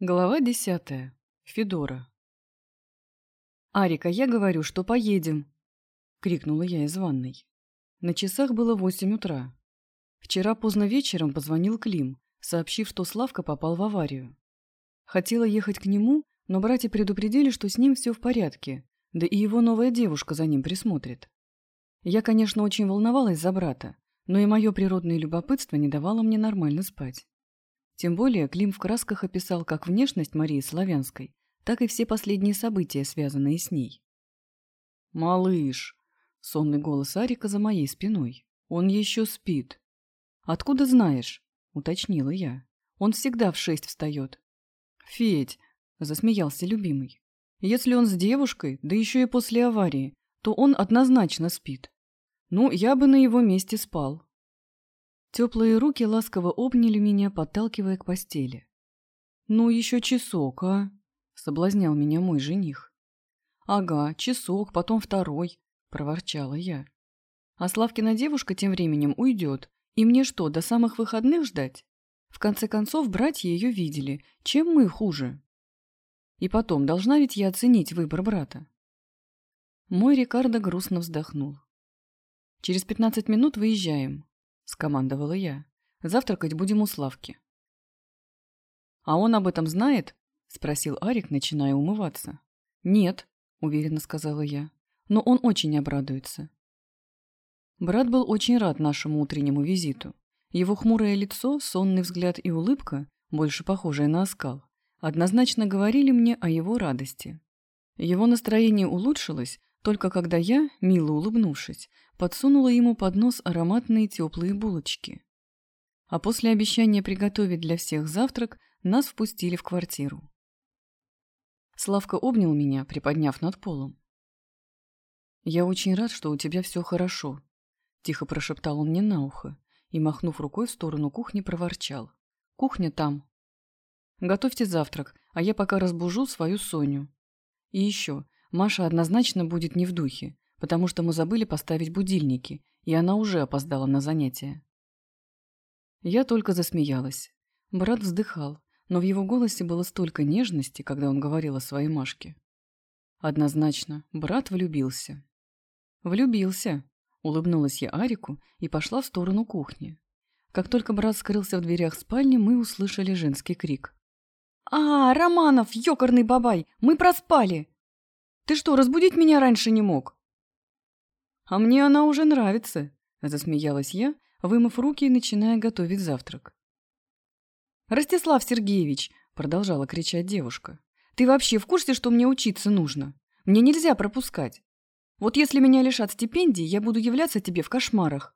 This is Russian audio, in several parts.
Глава десятая. Федора. «Арика, я говорю, что поедем!» — крикнула я из ванной. На часах было восемь утра. Вчера поздно вечером позвонил Клим, сообщив, что Славка попал в аварию. Хотела ехать к нему, но братья предупредили, что с ним все в порядке, да и его новая девушка за ним присмотрит. Я, конечно, очень волновалась за брата, но и мое природное любопытство не давало мне нормально спать. Тем более Клим в красках описал как внешность Марии Славянской, так и все последние события, связанные с ней. «Малыш!» — сонный голос Арика за моей спиной. «Он еще спит». «Откуда знаешь?» — уточнила я. «Он всегда в шесть встает». «Федь!» — засмеялся любимый. «Если он с девушкой, да еще и после аварии, то он однозначно спит. Ну, я бы на его месте спал». Теплые руки ласково обняли меня, подталкивая к постели. «Ну, еще часок, а?» — соблазнял меня мой жених. «Ага, часок, потом второй», — проворчала я. А Славкина девушка тем временем уйдет. И мне что, до самых выходных ждать? В конце концов, братья ее видели. Чем мы хуже? И потом, должна ведь я оценить выбор брата. Мой Рикардо грустно вздохнул. Через пятнадцать минут выезжаем. — скомандовала я. «Завтракать будем у Славки». «А он об этом знает?» — спросил Арик, начиная умываться. «Нет», — уверенно сказала я, — «но он очень обрадуется». Брат был очень рад нашему утреннему визиту. Его хмурое лицо, сонный взгляд и улыбка, больше похожая на оскал, однозначно говорили мне о его радости. Его настроение улучшилось, только когда я, мило улыбнувшись, подсунула ему под нос ароматные теплые булочки. А после обещания приготовить для всех завтрак, нас впустили в квартиру. Славка обнял меня, приподняв над полом. «Я очень рад, что у тебя все хорошо», — тихо прошептал он мне на ухо и, махнув рукой в сторону кухни, проворчал. «Кухня там. Готовьте завтрак, а я пока разбужу свою Соню. И еще, Маша однозначно будет не в духе, потому что мы забыли поставить будильники, и она уже опоздала на занятия. Я только засмеялась. Брат вздыхал, но в его голосе было столько нежности, когда он говорил о своей Машке. Однозначно, брат влюбился. «Влюбился», — улыбнулась я Арику и пошла в сторону кухни. Как только брат скрылся в дверях спальни, мы услышали женский крик. «А, Романов, ёкарный бабай, мы проспали! Ты что, разбудить меня раньше не мог?» «А мне она уже нравится», — засмеялась я, вымыв руки и начиная готовить завтрак. «Ростислав Сергеевич», — продолжала кричать девушка, — «ты вообще в курсе, что мне учиться нужно? Мне нельзя пропускать. Вот если меня лишат стипендии, я буду являться тебе в кошмарах».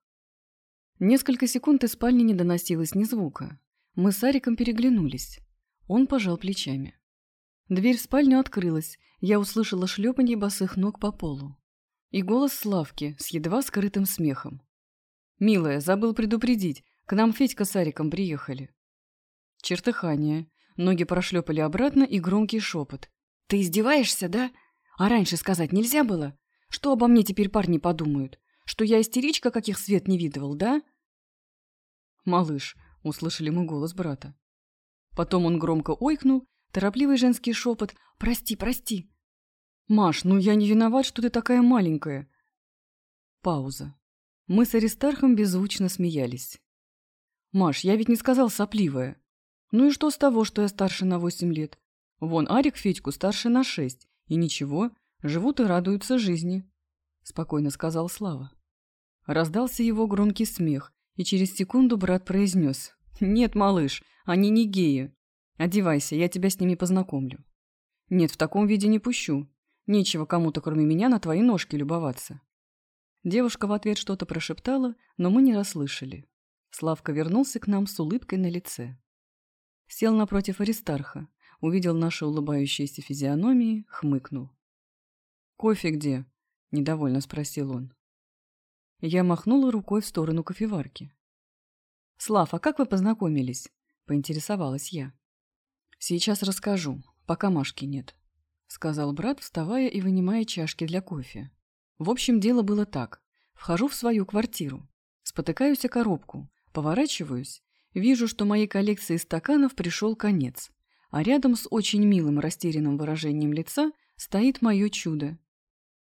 Несколько секунд из спальни не доносилось ни звука. Мы с Ариком переглянулись. Он пожал плечами. Дверь в спальню открылась, я услышала шлепанье босых ног по полу. И голос Славки с едва скрытым смехом. «Милая, забыл предупредить, к нам Федька с Ариком приехали». Чертыхание. Ноги прошлепали обратно и громкий шепот. «Ты издеваешься, да? А раньше сказать нельзя было? Что обо мне теперь парни подумают? Что я истеричка, каких свет не видывал, да?» «Малыш», — услышали мы голос брата. Потом он громко ойкнул, торопливый женский шепот «Прости, прости!» «Маш, ну я не виноват, что ты такая маленькая». Пауза. Мы с Аристархом беззвучно смеялись. «Маш, я ведь не сказал сопливая. Ну и что с того, что я старше на восемь лет? Вон, Арик Федьку старше на шесть. И ничего, живут и радуются жизни», — спокойно сказал Слава. Раздался его громкий смех, и через секунду брат произнес. «Нет, малыш, они не геи. Одевайся, я тебя с ними познакомлю». «Нет, в таком виде не пущу. Нечего кому-то, кроме меня, на твои ножки любоваться». Девушка в ответ что-то прошептала, но мы не расслышали. Славка вернулся к нам с улыбкой на лице. Сел напротив Аристарха, увидел наши улыбающиеся физиономии, хмыкнул. «Кофе где?» – недовольно спросил он. Я махнула рукой в сторону кофеварки. «Слав, а как вы познакомились?» – поинтересовалась я. «Сейчас расскажу, пока Машки нет» сказал брат, вставая и вынимая чашки для кофе. В общем, дело было так. Вхожу в свою квартиру. Спотыкаюсь о коробку. Поворачиваюсь. Вижу, что моей коллекции стаканов пришел конец. а рядом с очень милым растерянным выражением лица стоит мое чудо.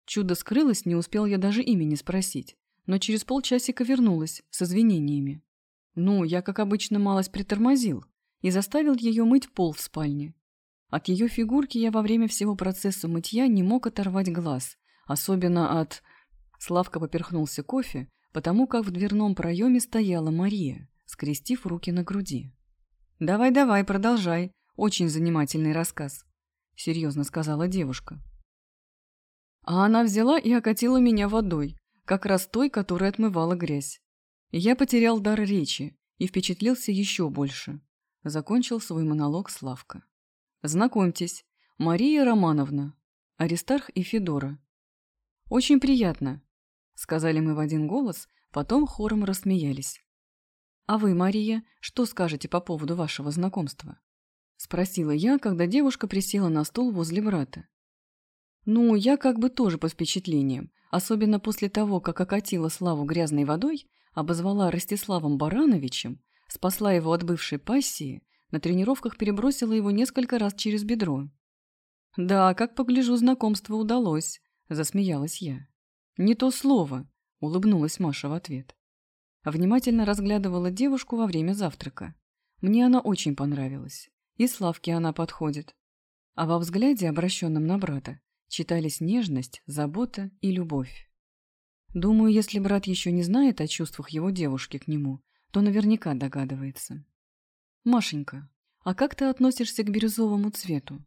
Чудо скрылось, не успел я даже имени спросить, но через полчасика вернулась с извинениями. Ну, я, как обычно, малость притормозил и заставил ее мыть пол в спальне. От ее фигурки я во время всего процесса мытья не мог оторвать глаз, особенно от... Славка поперхнулся кофе, потому как в дверном проеме стояла Мария, скрестив руки на груди. «Давай-давай, продолжай. Очень занимательный рассказ», — серьезно сказала девушка. А она взяла и окатила меня водой, как раз той, которая отмывала грязь. Я потерял дар речи и впечатлился еще больше. Закончил свой монолог Славка. Знакомьтесь, Мария Романовна, Аристарх и Федора. Очень приятно, сказали мы в один голос, потом хором рассмеялись. А вы, Мария, что скажете по поводу вашего знакомства? Спросила я, когда девушка присела на стул возле брата. Ну, я как бы тоже под впечатлением, особенно после того, как окатила Славу грязной водой, обозвала Ростиславом Барановичем, спасла его от бывшей пассии на тренировках перебросила его несколько раз через бедро. «Да, как погляжу, знакомство удалось», – засмеялась я. «Не то слово», – улыбнулась Маша в ответ. Внимательно разглядывала девушку во время завтрака. Мне она очень понравилась. И Славке она подходит. А во взгляде, обращенном на брата, читались нежность, забота и любовь. Думаю, если брат еще не знает о чувствах его девушки к нему, то наверняка догадывается. «Машенька, а как ты относишься к бирюзовому цвету?»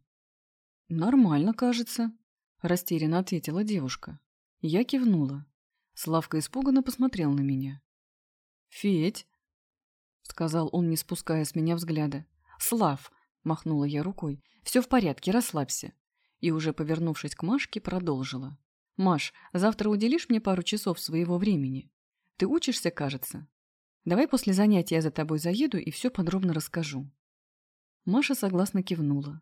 «Нормально, кажется», – растерянно ответила девушка. Я кивнула. Славка испуганно посмотрел на меня. «Федь», – сказал он, не спуская с меня взгляда. «Слав», – махнула я рукой, – «все в порядке, расслабься». И уже повернувшись к Машке, продолжила. «Маш, завтра уделишь мне пару часов своего времени? Ты учишься, кажется?» Давай после занятия за тобой заеду и все подробно расскажу». Маша согласно кивнула,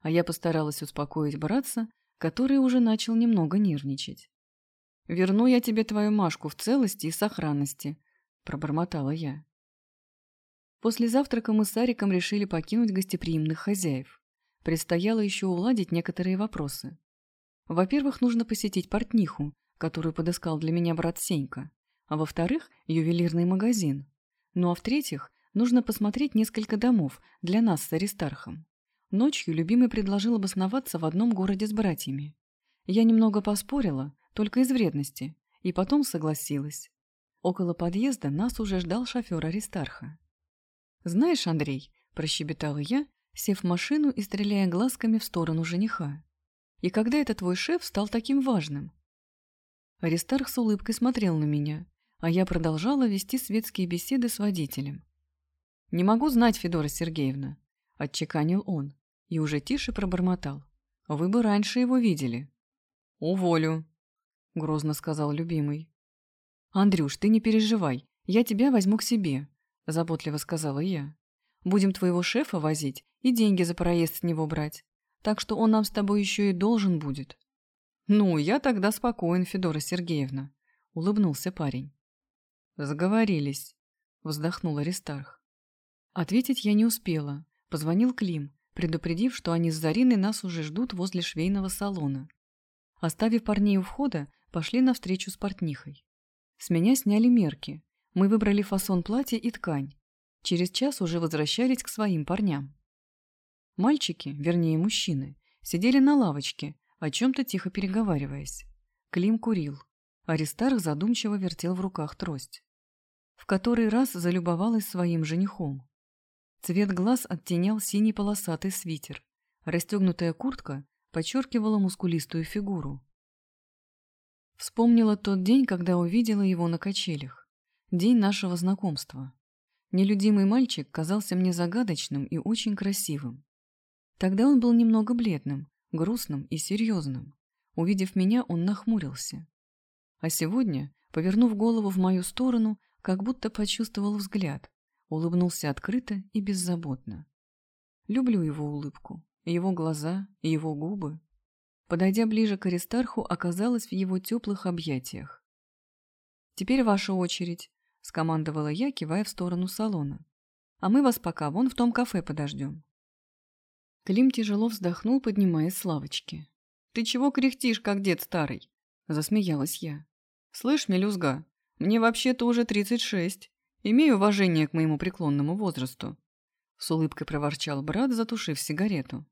а я постаралась успокоить братца, который уже начал немного нервничать. «Верну я тебе твою Машку в целости и сохранности», – пробормотала я. После завтрака мы с Ариком решили покинуть гостеприимных хозяев. Предстояло еще уладить некоторые вопросы. Во-первых, нужно посетить портниху, которую подыскал для меня брат Сенька а во-вторых, ювелирный магазин. Ну а в-третьих, нужно посмотреть несколько домов для нас с Аристархом. Ночью любимый предложил обосноваться в одном городе с братьями. Я немного поспорила, только из вредности, и потом согласилась. Около подъезда нас уже ждал шофер Аристарха. «Знаешь, Андрей», – прощебетала я, сев в машину и стреляя глазками в сторону жениха. «И когда это твой шеф стал таким важным?» Аристарх с улыбкой смотрел на меня, а я продолжала вести светские беседы с водителем. «Не могу знать, Федора Сергеевна», – отчеканил он и уже тише пробормотал. «Вы бы раньше его видели». «Уволю», – грозно сказал любимый. «Андрюш, ты не переживай, я тебя возьму к себе», – заботливо сказала я. «Будем твоего шефа возить и деньги за проезд с него брать, так что он нам с тобой еще и должен будет». «Ну, я тогда спокоен, Федора Сергеевна», – улыбнулся парень. «Заговорились», — вздохнул Аристарх. Ответить я не успела. Позвонил Клим, предупредив, что они с Зариной нас уже ждут возле швейного салона. Оставив парней у входа, пошли навстречу с портнихой. С меня сняли мерки. Мы выбрали фасон платья и ткань. Через час уже возвращались к своим парням. Мальчики, вернее мужчины, сидели на лавочке, о чем-то тихо переговариваясь. Клим курил. Аристарх задумчиво вертел в руках трость в который раз залюбовалась своим женихом. Цвет глаз оттенял синий полосатый свитер. Расстегнутая куртка подчеркивала мускулистую фигуру. Вспомнила тот день, когда увидела его на качелях. День нашего знакомства. Нелюдимый мальчик казался мне загадочным и очень красивым. Тогда он был немного бледным, грустным и серьезным. Увидев меня, он нахмурился. А сегодня, повернув голову в мою сторону, как будто почувствовал взгляд, улыбнулся открыто и беззаботно. Люблю его улыбку, его глаза, его губы. Подойдя ближе к Аристарху, оказалась в его теплых объятиях. «Теперь ваша очередь», — скомандовала я, кивая в сторону салона. «А мы вас пока вон в том кафе подождем». Клим тяжело вздохнул, поднимаясь с лавочки. «Ты чего кряхтишь, как дед старый?» – засмеялась я. «Слышь, мелюзга, мне вообще-то уже тридцать шесть. Имею уважение к моему преклонному возрасту». С улыбкой проворчал брат, затушив сигарету.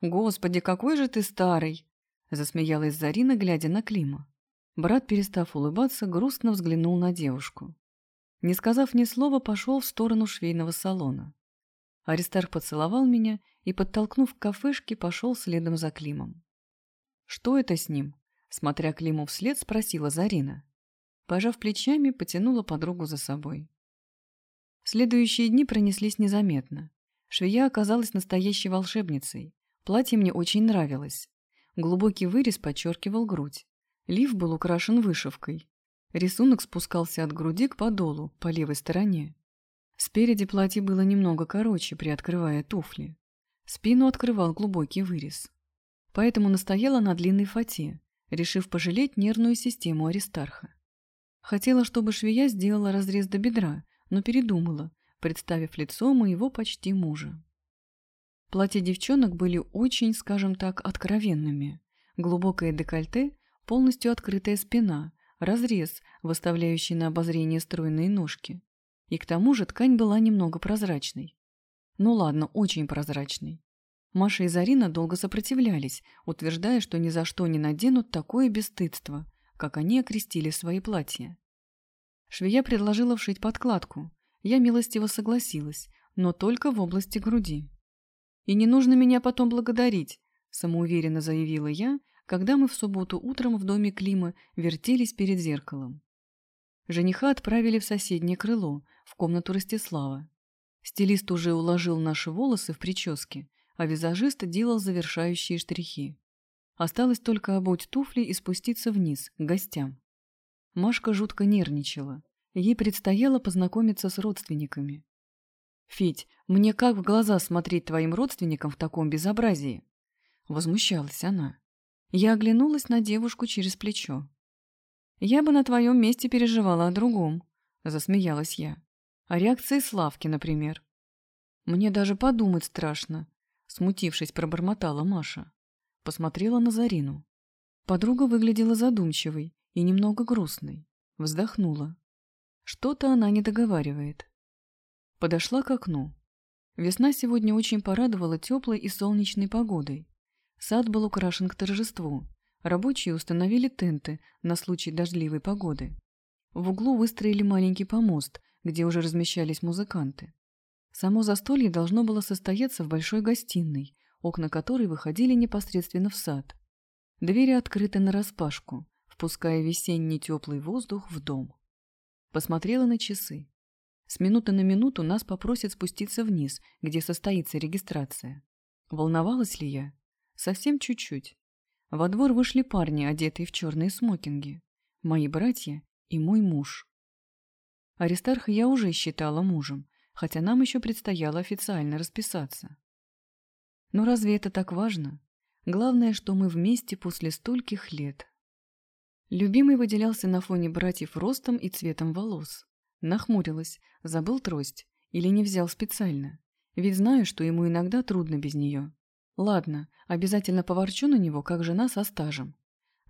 «Господи, какой же ты старый!» – засмеялась Зарина, глядя на Клима. Брат, перестав улыбаться, грустно взглянул на девушку. Не сказав ни слова, пошел в сторону швейного салона. Аристарх поцеловал меня и, подтолкнув к кафешке, пошел следом за Климом. «Что это с ним?» Смотря Климу вслед, спросила Зарина. Пожав плечами, потянула подругу за собой. Следующие дни пронеслись незаметно. Швея оказалась настоящей волшебницей. Платье мне очень нравилось. Глубокий вырез подчеркивал грудь. Лиф был украшен вышивкой. Рисунок спускался от груди к подолу, по левой стороне. Спереди платье было немного короче, приоткрывая туфли. Спину открывал глубокий вырез. Поэтому настояла на длинной фате, решив пожалеть нервную систему Аристарха. Хотела, чтобы швея сделала разрез до бедра, но передумала, представив лицо моего почти мужа. Платья девчонок были очень, скажем так, откровенными. Глубокое декольте, полностью открытая спина, разрез, выставляющий на обозрение стройные ножки. И к тому же ткань была немного прозрачной. Ну ладно, очень прозрачной. Маша и Зарина долго сопротивлялись, утверждая, что ни за что не наденут такое бесстыдство, как они окрестили свои платья. Швея предложила вшить подкладку. Я милостиво согласилась, но только в области груди. «И не нужно меня потом благодарить», – самоуверенно заявила я, когда мы в субботу утром в доме Клима вертелись перед зеркалом. Жениха отправили в соседнее крыло, в комнату Ростислава. Стилист уже уложил наши волосы в прическе, а визажист делал завершающие штрихи. Осталось только обуть туфли и спуститься вниз, к гостям. Машка жутко нервничала. Ей предстояло познакомиться с родственниками. «Федь, мне как в глаза смотреть твоим родственникам в таком безобразии?» Возмущалась она. Я оглянулась на девушку через плечо. «Я бы на твоем месте переживала о другом», — засмеялась я. «О реакции Славки, например». «Мне даже подумать страшно», — смутившись, пробормотала Маша. Посмотрела на Зарину. Подруга выглядела задумчивой и немного грустной. Вздохнула. Что-то она не договаривает. Подошла к окну. Весна сегодня очень порадовала теплой и солнечной погодой. Сад был украшен к торжеству. Рабочие установили тенты на случай дождливой погоды. В углу выстроили маленький помост, где уже размещались музыканты. Само застолье должно было состояться в большой гостиной, окна которой выходили непосредственно в сад. Двери открыты нараспашку, впуская весенний теплый воздух в дом. Посмотрела на часы. С минуты на минуту нас попросят спуститься вниз, где состоится регистрация. Волновалась ли я? Совсем чуть-чуть. Во двор вышли парни, одетые в черные смокинги. Мои братья и мой муж. Аристарха я уже считала мужем, хотя нам еще предстояло официально расписаться. Но разве это так важно? Главное, что мы вместе после стольких лет. Любимый выделялся на фоне братьев ростом и цветом волос. Нахмурилась, забыл трость или не взял специально, ведь знаю, что ему иногда трудно без нее. Ладно, обязательно поворчу на него, как жена со стажем.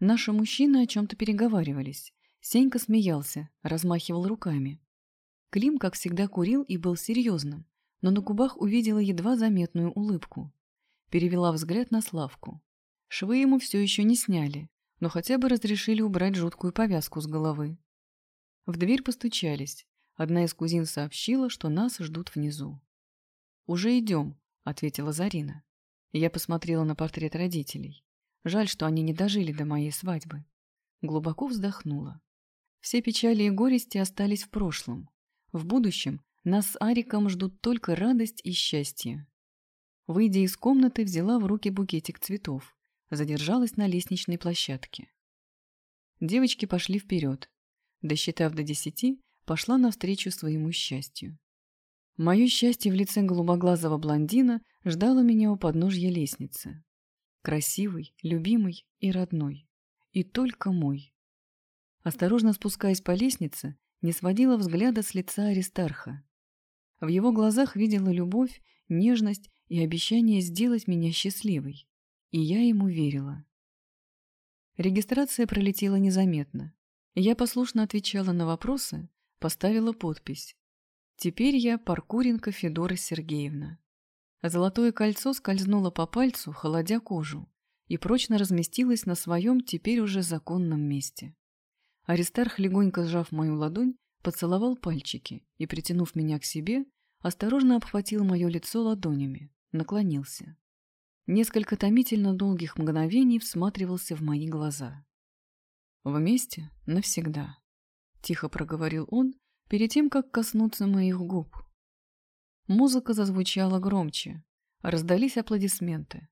Наши мужчины о чем-то переговаривались. Сенька смеялся, размахивал руками. Клим, как всегда, курил и был серьезным, но на губах увидела едва заметную улыбку. Перевела взгляд на Славку. Швы ему все еще не сняли, но хотя бы разрешили убрать жуткую повязку с головы. В дверь постучались. Одна из кузин сообщила, что нас ждут внизу. «Уже идем», — ответила Зарина. Я посмотрела на портрет родителей. Жаль, что они не дожили до моей свадьбы. Глубоко вздохнула. Все печали и горести остались в прошлом. В будущем нас с Ариком ждут только радость и счастье. Выйдя из комнаты, взяла в руки букетик цветов. Задержалась на лестничной площадке. Девочки пошли вперед. Досчитав до десяти, пошла навстречу своему счастью. Мое счастье в лице голубоглазого блондина ждало меня у подножья лестницы. Красивый, любимый и родной. И только мой. Осторожно спускаясь по лестнице, не сводила взгляда с лица Аристарха. В его глазах видела любовь, нежность и обещание сделать меня счастливой. И я ему верила. Регистрация пролетела незаметно. Я послушно отвечала на вопросы, поставила подпись. Теперь я Паркуренко Федора Сергеевна. Золотое кольцо скользнуло по пальцу, холодя кожу, и прочно разместилось на своем теперь уже законном месте. Аристарх, легонько сжав мою ладонь, поцеловал пальчики и, притянув меня к себе, осторожно обхватил мое лицо ладонями, наклонился. Несколько томительно долгих мгновений всматривался в мои глаза. «Вместе навсегда», — тихо проговорил он перед тем, как коснуться моих губ. Музыка зазвучала громче, раздались аплодисменты.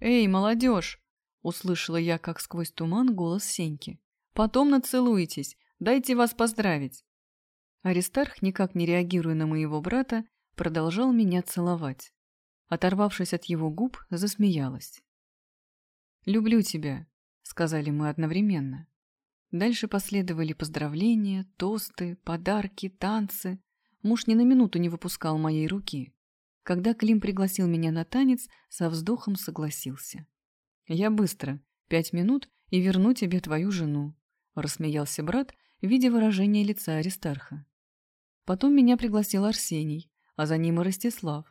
«Эй, молодежь!» — услышала я, как сквозь туман, голос Сеньки. «Потом нацелуетесь, дайте вас поздравить!» Аристарх, никак не реагируя на моего брата, продолжал меня целовать. Оторвавшись от его губ, засмеялась. «Люблю тебя», — сказали мы одновременно. Дальше последовали поздравления, тосты, подарки, танцы. Муж ни на минуту не выпускал моей руки. Когда Клим пригласил меня на танец, со вздохом согласился. «Я быстро. Пять минут и верну тебе твою жену», — рассмеялся брат, видя выражение лица Аристарха. Потом меня пригласил Арсений, а за ним и Ростислав.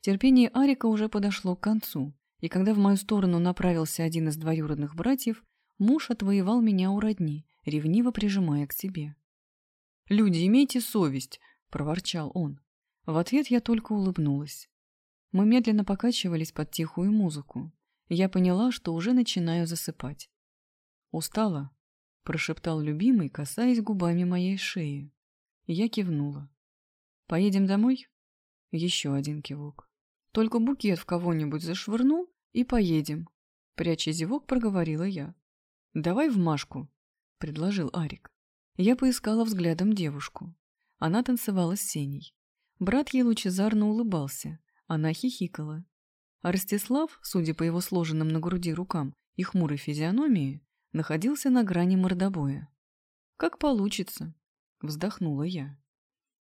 Терпение Арика уже подошло к концу, и когда в мою сторону направился один из двоюродных братьев, муж отвоевал меня у родни, ревниво прижимая к себе. «Люди, имейте совесть!» — проворчал он. В ответ я только улыбнулась. Мы медленно покачивались под тихую музыку. Я поняла, что уже начинаю засыпать. «Устала?» — прошептал любимый, касаясь губами моей шеи. Я кивнула. «Поедем домой?» Еще один кивок. Только букет в кого-нибудь зашвырну и поедем. Пряча зевок, проговорила я. «Давай в Машку», — предложил Арик. Я поискала взглядом девушку. Она танцевала с Сеней. Брат ей лучезарно улыбался. Она хихикала. А Ростислав, судя по его сложенным на груди рукам и хмурой физиономии, находился на грани мордобоя. «Как получится», — вздохнула я.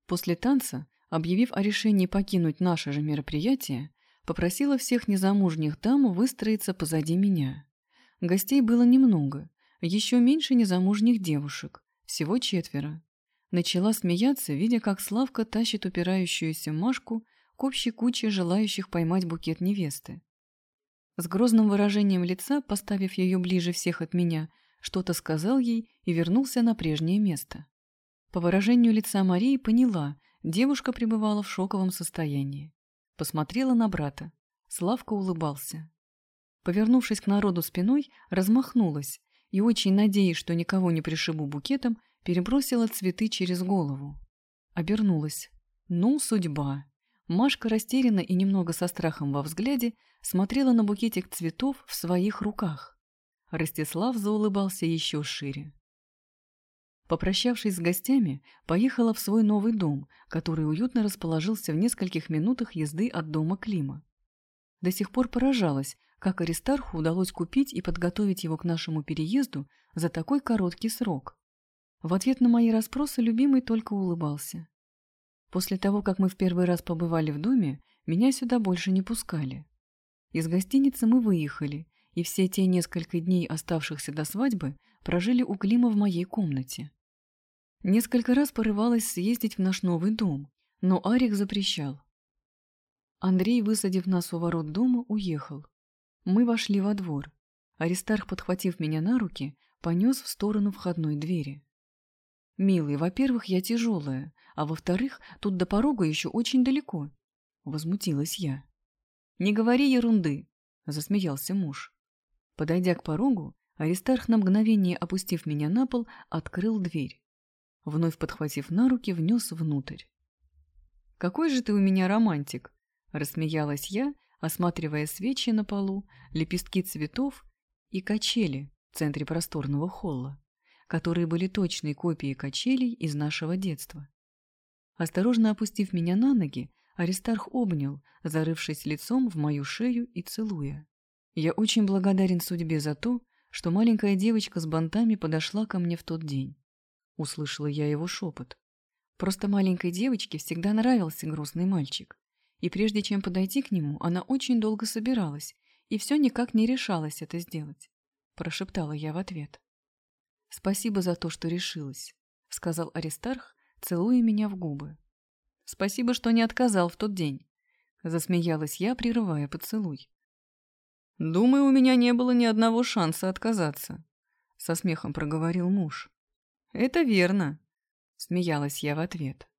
После танца объявив о решении покинуть наше же мероприятие, попросила всех незамужних дам выстроиться позади меня. Гостей было немного, еще меньше незамужних девушек, всего четверо. Начала смеяться, видя, как Славка тащит упирающуюся Машку к общей куче желающих поймать букет невесты. С грозным выражением лица, поставив ее ближе всех от меня, что-то сказал ей и вернулся на прежнее место. По выражению лица Марии поняла, Девушка пребывала в шоковом состоянии. Посмотрела на брата. Славка улыбался. Повернувшись к народу спиной, размахнулась и, очень надеясь, что никого не пришибу букетом, перебросила цветы через голову. Обернулась. Ну, судьба. Машка растерянно и немного со страхом во взгляде смотрела на букетик цветов в своих руках. Ростислав заулыбался еще шире. Попрощавшись с гостями, поехала в свой новый дом, который уютно расположился в нескольких минутах езды от дома Клима. До сих пор поражалась, как Аристарху удалось купить и подготовить его к нашему переезду за такой короткий срок. В ответ на мои расспросы любимый только улыбался. После того, как мы в первый раз побывали в доме, меня сюда больше не пускали. Из гостиницы мы выехали, и все те несколько дней, оставшихся до свадьбы, прожили у Клима в моей комнате. Несколько раз порывалась съездить в наш новый дом, но Арик запрещал. Андрей, высадив нас у ворот дома, уехал. Мы вошли во двор. Аристарх, подхватив меня на руки, понес в сторону входной двери. «Милый, во-первых, я тяжелая, а во-вторых, тут до порога еще очень далеко», — возмутилась я. «Не говори ерунды», — засмеялся муж. Подойдя к порогу, Аристарх на мгновение, опустив меня на пол, открыл дверь вновь подхватив на руки, внес внутрь. «Какой же ты у меня романтик!» – рассмеялась я, осматривая свечи на полу, лепестки цветов и качели в центре просторного холла, которые были точной копией качелей из нашего детства. Осторожно опустив меня на ноги, Аристарх обнял, зарывшись лицом в мою шею и целуя. Я очень благодарен судьбе за то, что маленькая девочка с бантами подошла ко мне в тот день. Услышала я его шепот. Просто маленькой девочке всегда нравился грустный мальчик. И прежде чем подойти к нему, она очень долго собиралась и все никак не решалась это сделать. Прошептала я в ответ. «Спасибо за то, что решилась», — сказал Аристарх, целуя меня в губы. «Спасибо, что не отказал в тот день», — засмеялась я, прерывая поцелуй. «Думаю, у меня не было ни одного шанса отказаться», — со смехом проговорил муж. «Это верно», — смеялась я в ответ.